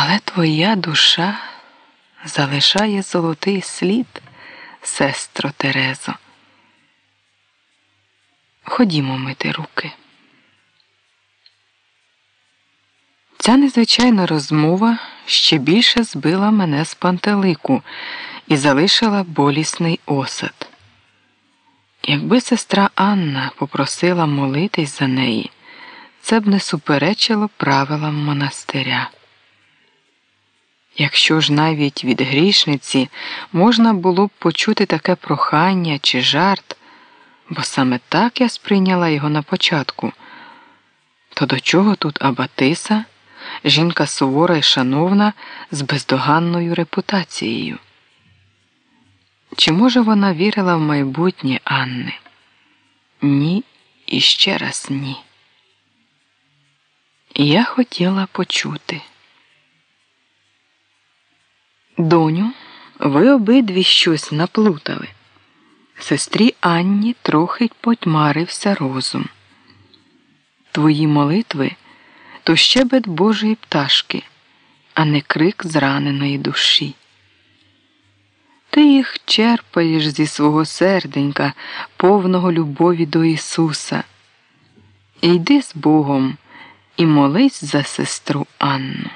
Але твоя душа залишає золотий слід, сестро Терезо. Ходімо мити руки. Ця незвичайна розмова ще більше збила мене з пантелику і залишила болісний осад. Якби сестра Анна попросила молитись за неї, це б не суперечило правилам монастиря. Якщо ж навіть від грішниці можна було б почути таке прохання чи жарт, бо саме так я сприйняла його на початку, то до чого тут Абатиса, жінка сувора і шановна з бездоганною репутацією? Чи може вона вірила в майбутнє Анни? Ні і ще раз ні. Я хотіла почути. Доню, ви обидві щось наплутали. Сестрі Анні трохи потьмарився розум. Твої молитви то щебет Божої пташки, а не крик зраненої душі. Ти їх черпаєш зі свого серденька, повного любові до Ісуса. Йди з Богом і молись за сестру Анну.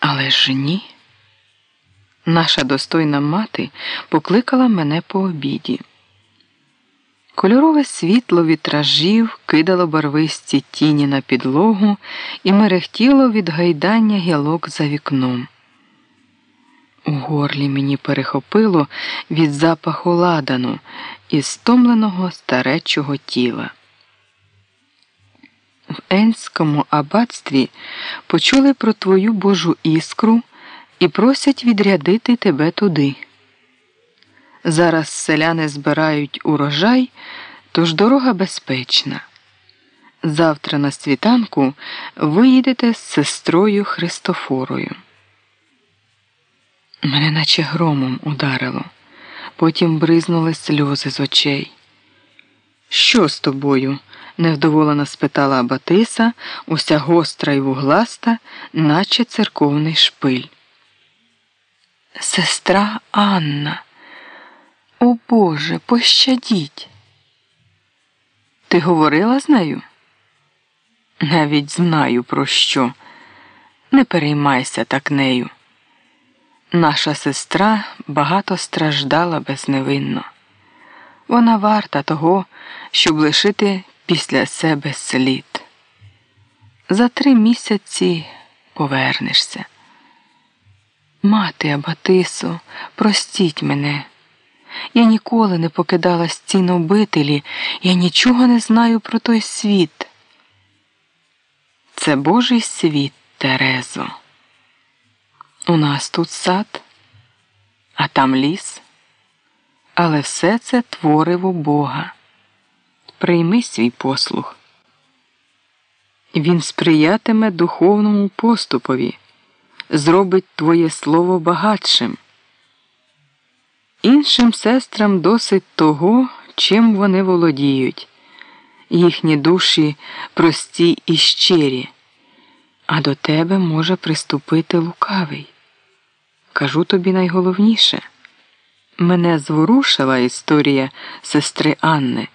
Але ж ні. Наша достойна мати покликала мене по обіді. Кольорове світло вітражів кидало барвисті тіні на підлогу і мерехтіло від гайдання гілок за вікном. У горлі мені перехопило від запаху ладану і стомленого старечого тіла. В Енському аббатстві почули про твою Божу іскру і просять відрядити тебе туди. Зараз селяни збирають урожай, тож дорога безпечна. Завтра на світанку ви їдете з сестрою Христофорою. Мене наче громом ударило, потім бризнули сльози з очей. Що з тобою? невдоволено спитала Батиса, уся гостра й вугласта, наче церковний шпиль. Сестра Анна, о Боже, пощадіть. Ти говорила з нею? Навіть знаю, про що. Не переймайся так нею. Наша сестра багато страждала безневинно. Вона варта того, щоб лишити після себе слід. За три місяці повернешся. Мати Абатисо, простіть мене. Я ніколи не покидала стін обителі, я нічого не знаю про той світ. Це Божий світ, Терезо. У нас тут сад, а там ліс, але все це твориво Бога. Прийми свій послух. Він сприятиме духовному поступові, зробить твоє слово багатшим. Іншим сестрам досить того, чим вони володіють, їхні душі прості і щирі, а до тебе може приступити лукавий. Кажу тобі найголовніше. Мене зворушила історія сестри Анни,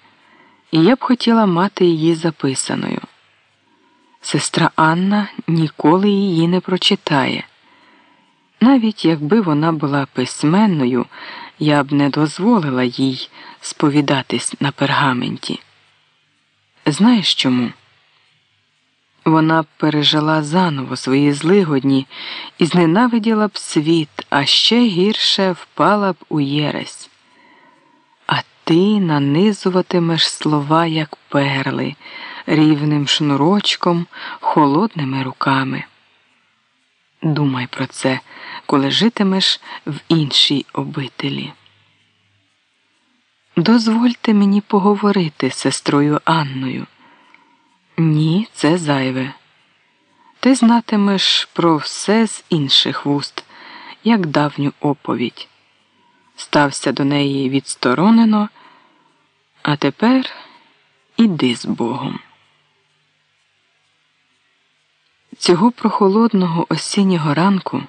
і я б хотіла мати її записаною. Сестра Анна ніколи її не прочитає. Навіть якби вона була письменною, я б не дозволила їй сповідатись на пергаменті. Знаєш чому? Вона пережила заново свої злигодні і зненавиділа б світ, а ще гірше впала б у єресь. А ти нанизуватимеш слова, як перли, рівним шнурочком, холодними руками. Думай про це, коли житимеш в іншій обителі. Дозвольте мені поговорити з сестрою Анною. Ні, це зайве. Ти знатимеш про все з інших вуст, як давню оповідь. Стався до неї відсторонено, а тепер іди з Богом. Цього прохолодного осіннього ранку